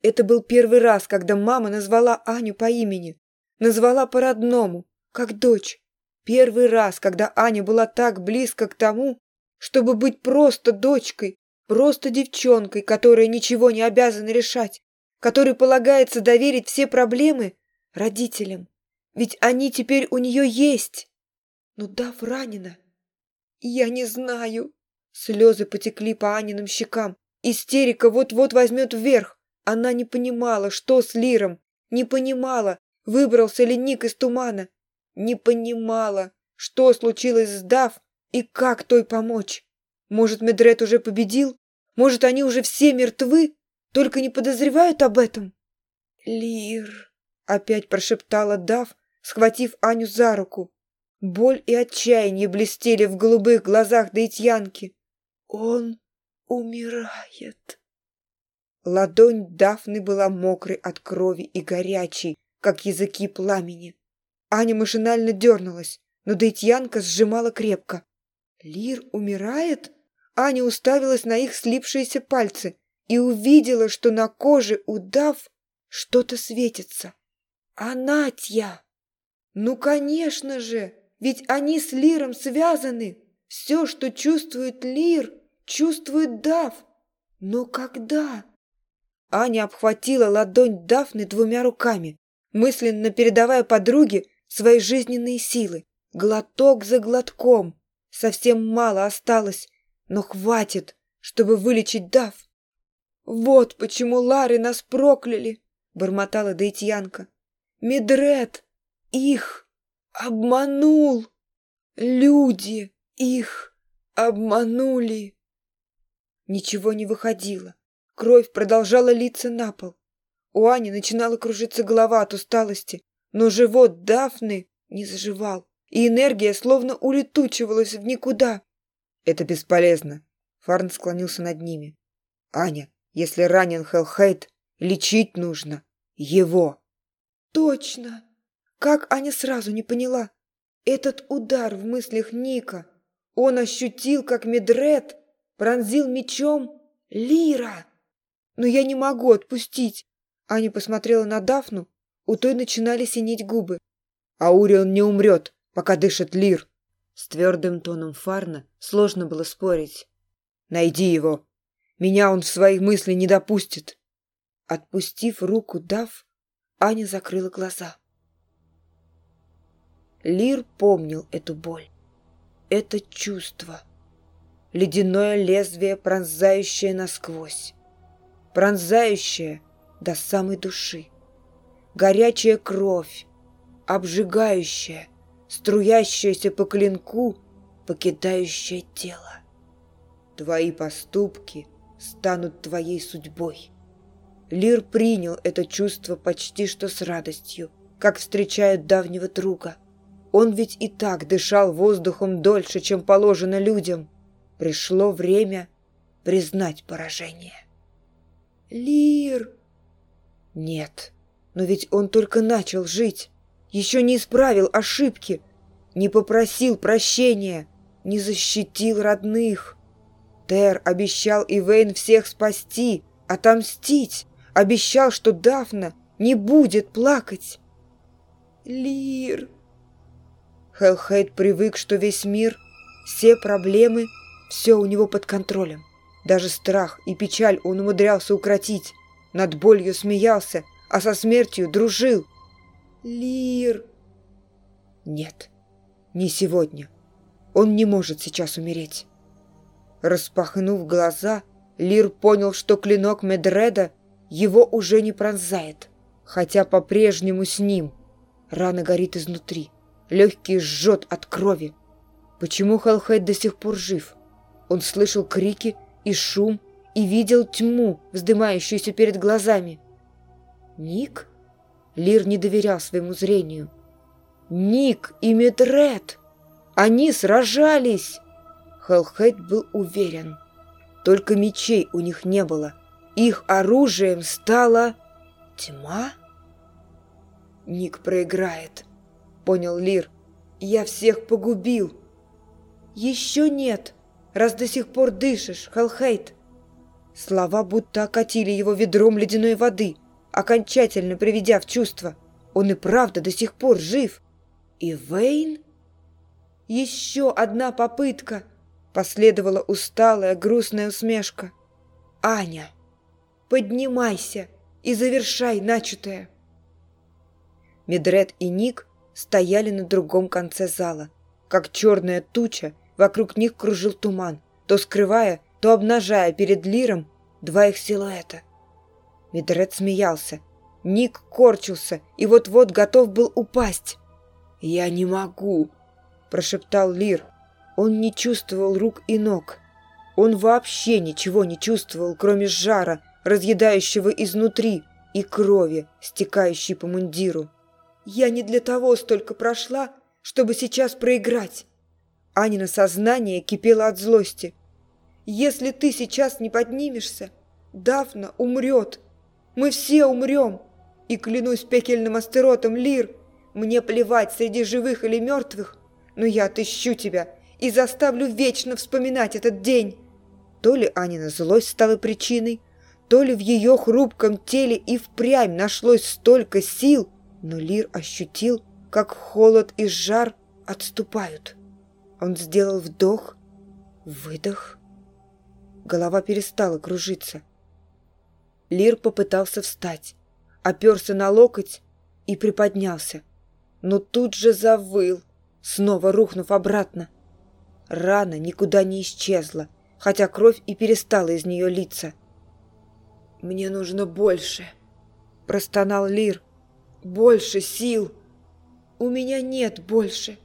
Это был первый раз, когда мама назвала Аню по имени. Назвала по-родному, как дочь. Первый раз, когда Аня была так близко к тому, чтобы быть просто дочкой, просто девчонкой, которая ничего не обязана решать, которой полагается доверить все проблемы родителям. Ведь они теперь у нее есть. Ну да, вранина. Я не знаю. Слезы потекли по Аниным щекам. Истерика вот-вот возьмет вверх. Она не понимала, что с Лиром, не понимала, выбрался ли Ник из тумана, не понимала, что случилось с Дав и как той помочь. Может, Медред уже победил? Может, они уже все мертвы, только не подозревают об этом? Лир, опять прошептала Дав, схватив Аню за руку. Боль и отчаяние блестели в голубых глазах Дейтьянки. Он умирает. Ладонь Дафны была мокрой от крови и горячей, как языки пламени. Аня машинально дернулась, но Дейтьянка сжимала крепко. «Лир умирает?» Аня уставилась на их слипшиеся пальцы и увидела, что на коже у Даф что-то светится. «Анатья!» «Ну, конечно же! Ведь они с Лиром связаны! Все, что чувствует Лир, чувствует Дав! Но когда?» Аня обхватила ладонь Дафны двумя руками, мысленно передавая подруге свои жизненные силы. Глоток за глотком. Совсем мало осталось, но хватит, чтобы вылечить Даф. «Вот почему Лары нас прокляли!» — бормотала Дейтьянка. «Медред их обманул! Люди их обманули!» Ничего не выходило. Кровь продолжала литься на пол. У Ани начинала кружиться голова от усталости, но живот Дафны не заживал, и энергия словно улетучивалась в никуда. «Это бесполезно», — Фарн склонился над ними. «Аня, если ранен Хелхейт, лечить нужно. Его!» «Точно!» Как Аня сразу не поняла. Этот удар в мыслях Ника. Он ощутил, как Медред пронзил мечом Лира но я не могу отпустить!» Аня посмотрела на Дафну, у той начинали синеть губы. А Урион не умрет, пока дышит Лир!» С твердым тоном Фарна сложно было спорить. «Найди его! Меня он в свои мысли не допустит!» Отпустив руку Дав, Аня закрыла глаза. Лир помнил эту боль, это чувство. Ледяное лезвие, пронзающее насквозь пронзающая до самой души. Горячая кровь, обжигающая, струящаяся по клинку, покидающая тело. Твои поступки станут твоей судьбой. Лир принял это чувство почти что с радостью, как встречают давнего друга. Он ведь и так дышал воздухом дольше, чем положено людям. Пришло время признать поражение. Лир!» «Нет, но ведь он только начал жить, еще не исправил ошибки, не попросил прощения, не защитил родных. Тер обещал Ивейн всех спасти, отомстить, обещал, что Дафна не будет плакать». «Лир!» Хелхейд привык, что весь мир, все проблемы, все у него под контролем. Даже страх и печаль он умудрялся укротить. Над болью смеялся, а со смертью дружил. Лир! Нет, не сегодня. Он не может сейчас умереть. Распахнув глаза, Лир понял, что клинок Медреда его уже не пронзает, хотя по-прежнему с ним. Рана горит изнутри, легкий жжет от крови. Почему Халхайт до сих пор жив? Он слышал крики и шум, и видел тьму, вздымающуюся перед глазами. Ник? Лир не доверял своему зрению. Ник и Метред! Они сражались! Хелхейт был уверен. Только мечей у них не было. Их оружием стала... Тьма? Ник проиграет, понял Лир. Я всех погубил. Еще нет, — раз до сих пор дышишь, Хелхейт!» Слова будто окатили его ведром ледяной воды, окончательно приведя в чувство. Он и правда до сих пор жив. И Вейн? «Еще одна попытка!» — последовала усталая, грустная усмешка. «Аня, поднимайся и завершай начатое!» Медред и Ник стояли на другом конце зала, как черная туча, Вокруг них кружил туман, то скрывая, то обнажая перед Лиром два их силуэта. Медред смеялся. Ник корчился и вот-вот готов был упасть. «Я не могу!» – прошептал Лир. Он не чувствовал рук и ног. Он вообще ничего не чувствовал, кроме жара, разъедающего изнутри, и крови, стекающей по мундиру. «Я не для того столько прошла, чтобы сейчас проиграть!» Анина сознание кипело от злости. «Если ты сейчас не поднимешься, Дафна умрет. Мы все умрем. И клянусь пекельным астеротом, Лир, мне плевать среди живых или мертвых, но я отыщу тебя и заставлю вечно вспоминать этот день». То ли Анина злость стала причиной, то ли в ее хрупком теле и впрямь нашлось столько сил, но Лир ощутил, как холод и жар отступают. Он сделал вдох, выдох. Голова перестала кружиться. Лир попытался встать, оперся на локоть и приподнялся, но тут же завыл, снова рухнув обратно. Рана никуда не исчезла, хотя кровь и перестала из нее литься. «Мне нужно больше», — простонал Лир. «Больше сил! У меня нет больше!»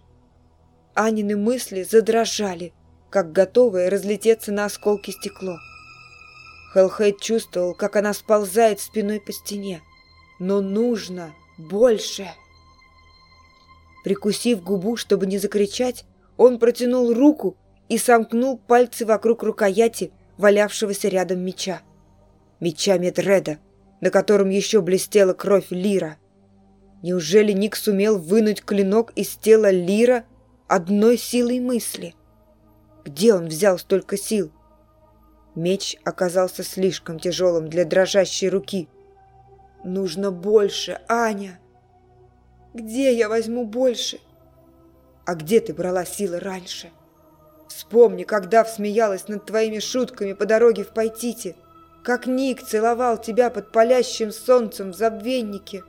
Анины мысли задрожали, как готовые разлететься на осколки стекло. Хелхейд чувствовал, как она сползает спиной по стене. Но нужно больше. Прикусив губу, чтобы не закричать, он протянул руку и сомкнул пальцы вокруг рукояти, валявшегося рядом меча. Меча Медреда, на котором еще блестела кровь Лира. Неужели Ник сумел вынуть клинок из тела Лира, одной силой мысли. Где он взял столько сил? Меч оказался слишком тяжелым для дрожащей руки. «Нужно больше, Аня!» «Где я возьму больше?» «А где ты брала силы раньше?» «Вспомни, когда всмеялась над твоими шутками по дороге в Пайтите, как Ник целовал тебя под палящим солнцем в забвеннике.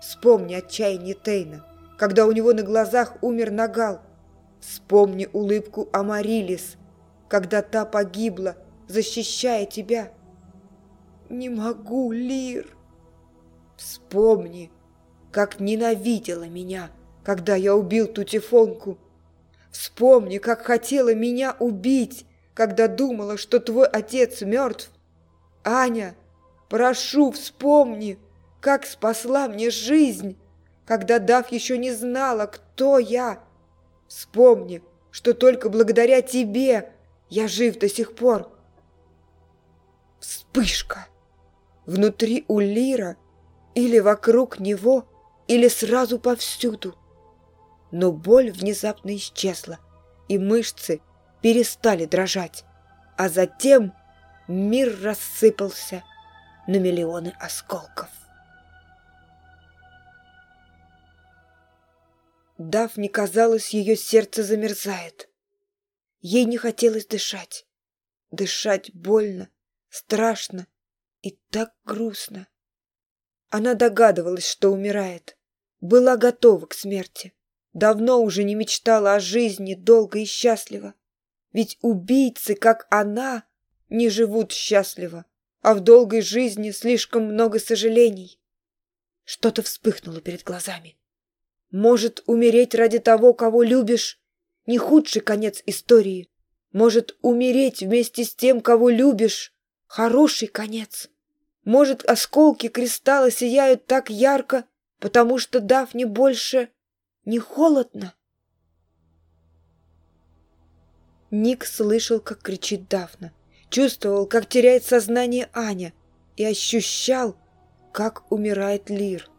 Вспомни отчаяние Тейна, когда у него на глазах умер Нагал. Вспомни улыбку Амарилис, когда та погибла, защищая тебя. Не могу, Лир. Вспомни, как ненавидела меня, когда я убил Тутифонку. Вспомни, как хотела меня убить, когда думала, что твой отец мертв. Аня, прошу, вспомни, как спасла мне жизнь, когда Дав еще не знала, кто я, Вспомни, что только благодаря тебе я жив до сих пор. Вспышка! Внутри у Лира или вокруг него, или сразу повсюду. Но боль внезапно исчезла, и мышцы перестали дрожать. А затем мир рассыпался на миллионы осколков. Дафне казалось, ее сердце замерзает. Ей не хотелось дышать. Дышать больно, страшно и так грустно. Она догадывалась, что умирает. Была готова к смерти. Давно уже не мечтала о жизни долго и счастливо. Ведь убийцы, как она, не живут счастливо, а в долгой жизни слишком много сожалений. Что-то вспыхнуло перед глазами может умереть ради того, кого любишь, не худший конец истории. Может умереть вместе с тем, кого любишь, хороший конец. Может, осколки кристалла сияют так ярко, потому что Дав не больше не холодно. Ник слышал, как кричит Давна, чувствовал, как теряет сознание Аня и ощущал, как умирает Лир.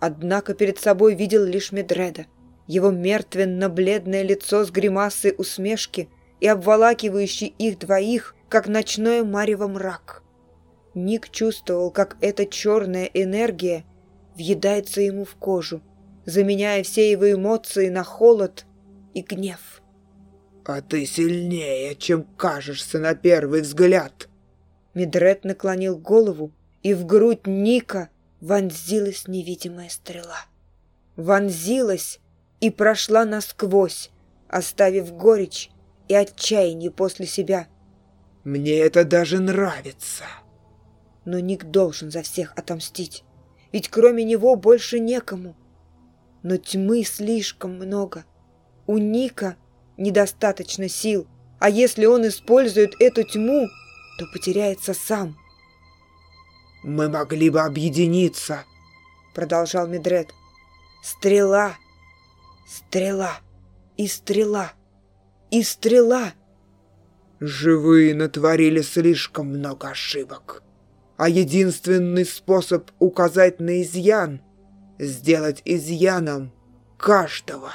Однако перед собой видел лишь Медреда. Его мертвенно-бледное лицо с гримасой усмешки и обволакивающий их двоих, как ночное марево мрак. Ник чувствовал, как эта черная энергия въедается ему в кожу, заменяя все его эмоции на холод и гнев. «А ты сильнее, чем кажешься на первый взгляд!» Медред наклонил голову, и в грудь Ника – вонзилась невидимая стрела. Вонзилась и прошла насквозь, оставив горечь и отчаяние после себя. «Мне это даже нравится!» Но Ник должен за всех отомстить, ведь кроме него больше некому. Но тьмы слишком много. У Ника недостаточно сил, а если он использует эту тьму, то потеряется сам. Мы могли бы объединиться, продолжал Медред. Стрела, стрела и стрела и стрела. Живые натворили слишком много ошибок. А единственный способ указать на изъян — сделать изъяном каждого.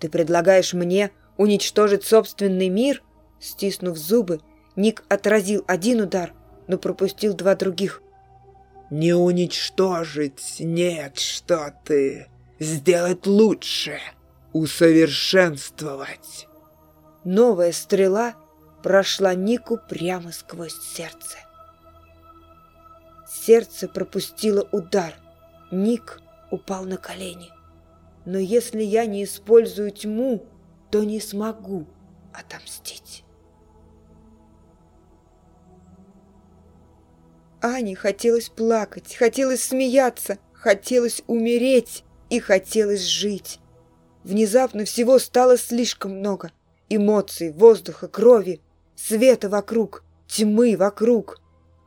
Ты предлагаешь мне уничтожить собственный мир? Стиснув зубы, Ник отразил один удар, но пропустил два других. «Не уничтожить, нет, что ты! Сделать лучше! Усовершенствовать!» Новая стрела прошла Нику прямо сквозь сердце. Сердце пропустило удар. Ник упал на колени. «Но если я не использую тьму, то не смогу отомстить». Ане хотелось плакать, хотелось смеяться, хотелось умереть и хотелось жить. Внезапно всего стало слишком много. Эмоций, воздуха, крови, света вокруг, тьмы вокруг.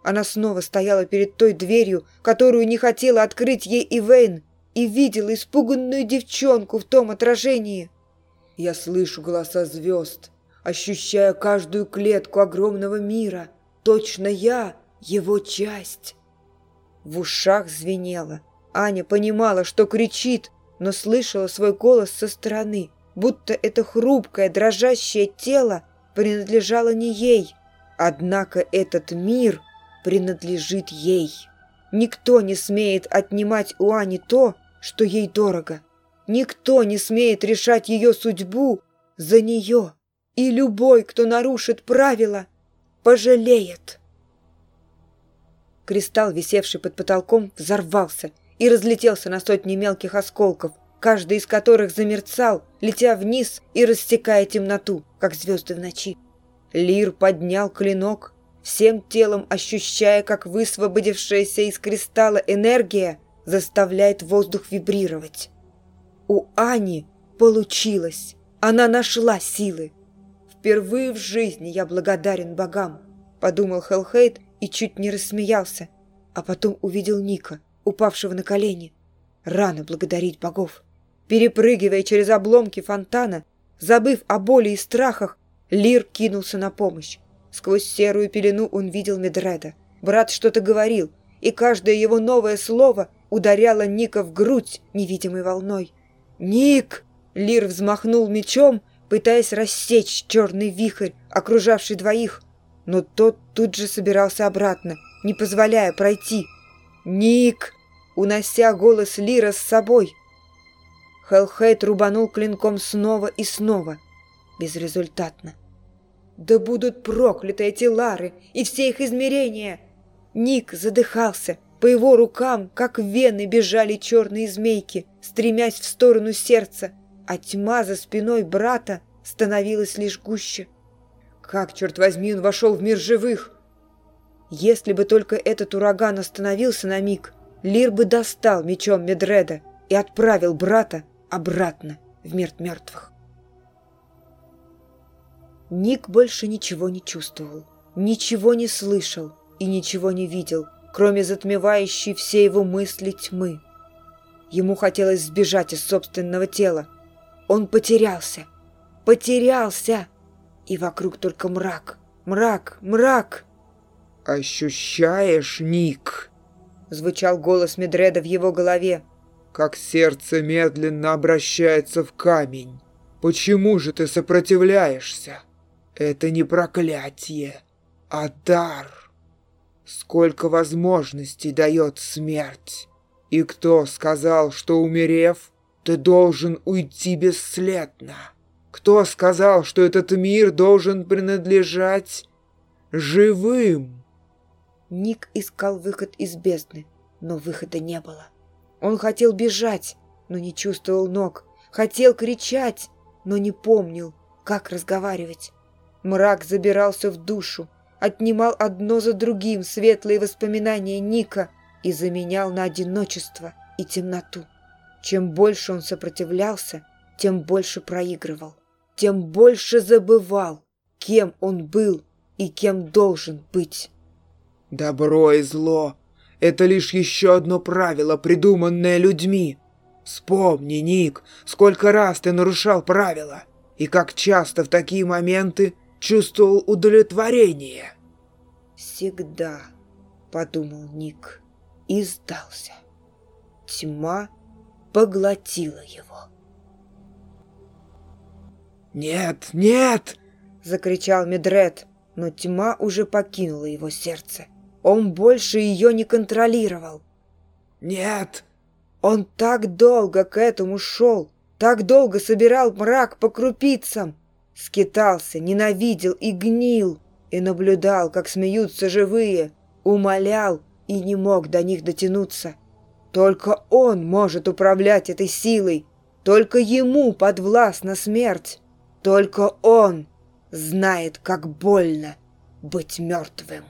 Она снова стояла перед той дверью, которую не хотела открыть ей Ивейн, и видела испуганную девчонку в том отражении. Я слышу голоса звезд, ощущая каждую клетку огромного мира. Точно я его часть. В ушах звенело. Аня понимала, что кричит, но слышала свой голос со стороны, будто это хрупкое, дрожащее тело принадлежало не ей. Однако этот мир принадлежит ей. Никто не смеет отнимать у Ани то, что ей дорого. Никто не смеет решать ее судьбу за нее. И любой, кто нарушит правила, пожалеет. Кристалл, висевший под потолком, взорвался и разлетелся на сотни мелких осколков, каждый из которых замерцал, летя вниз и рассекая темноту, как звезды в ночи. Лир поднял клинок, всем телом ощущая, как высвободившаяся из кристалла энергия заставляет воздух вибрировать. У Ани получилось. Она нашла силы. Впервые в жизни я благодарен богам, подумал Хелхейт и чуть не рассмеялся, а потом увидел Ника, упавшего на колени. Рано благодарить богов. Перепрыгивая через обломки фонтана, забыв о боли и страхах, Лир кинулся на помощь. Сквозь серую пелену он видел Медреда. Брат что-то говорил, и каждое его новое слово ударяло Ника в грудь невидимой волной. «Ник!» Лир взмахнул мечом, пытаясь рассечь черный вихрь, окружавший двоих – но тот тут же собирался обратно, не позволяя пройти. «Ник!» — унося голос Лира с собой. Хелхейт рубанул клинком снова и снова. Безрезультатно. «Да будут прокляты эти лары и все их измерения!» Ник задыхался. По его рукам, как вены, бежали черные змейки, стремясь в сторону сердца, а тьма за спиной брата становилась лишь гуще. Как, черт возьми, он вошел в мир живых? Если бы только этот ураган остановился на миг, Лир бы достал мечом Медреда и отправил брата обратно в мир мертвых. Ник больше ничего не чувствовал, ничего не слышал и ничего не видел, кроме затмевающей все его мысли тьмы. Ему хотелось сбежать из собственного тела. Он потерялся. Потерялся! и вокруг только мрак, мрак, мрак. «Ощущаешь, Ник?» — звучал голос Медреда в его голове. «Как сердце медленно обращается в камень. Почему же ты сопротивляешься? Это не проклятие, а дар. Сколько возможностей дает смерть. И кто сказал, что умерев, ты должен уйти бесследно?» Кто сказал, что этот мир должен принадлежать живым? Ник искал выход из бездны, но выхода не было. Он хотел бежать, но не чувствовал ног. Хотел кричать, но не помнил, как разговаривать. Мрак забирался в душу, отнимал одно за другим светлые воспоминания Ника и заменял на одиночество и темноту. Чем больше он сопротивлялся, тем больше проигрывал тем больше забывал, кем он был и кем должен быть. Добро и зло — это лишь еще одно правило, придуманное людьми. Вспомни, Ник, сколько раз ты нарушал правила и как часто в такие моменты чувствовал удовлетворение. Всегда, подумал Ник и сдался. Тьма поглотила его. «Нет, нет!» — закричал Медред, но тьма уже покинула его сердце. Он больше ее не контролировал. «Нет!» Он так долго к этому шел, так долго собирал мрак по крупицам, скитался, ненавидел и гнил, и наблюдал, как смеются живые, умолял и не мог до них дотянуться. Только он может управлять этой силой, только ему подвластна смерть. Только он знает, как больно быть мертвым.